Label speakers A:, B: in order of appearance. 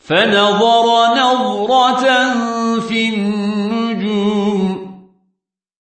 A: فنظر نظرة في النار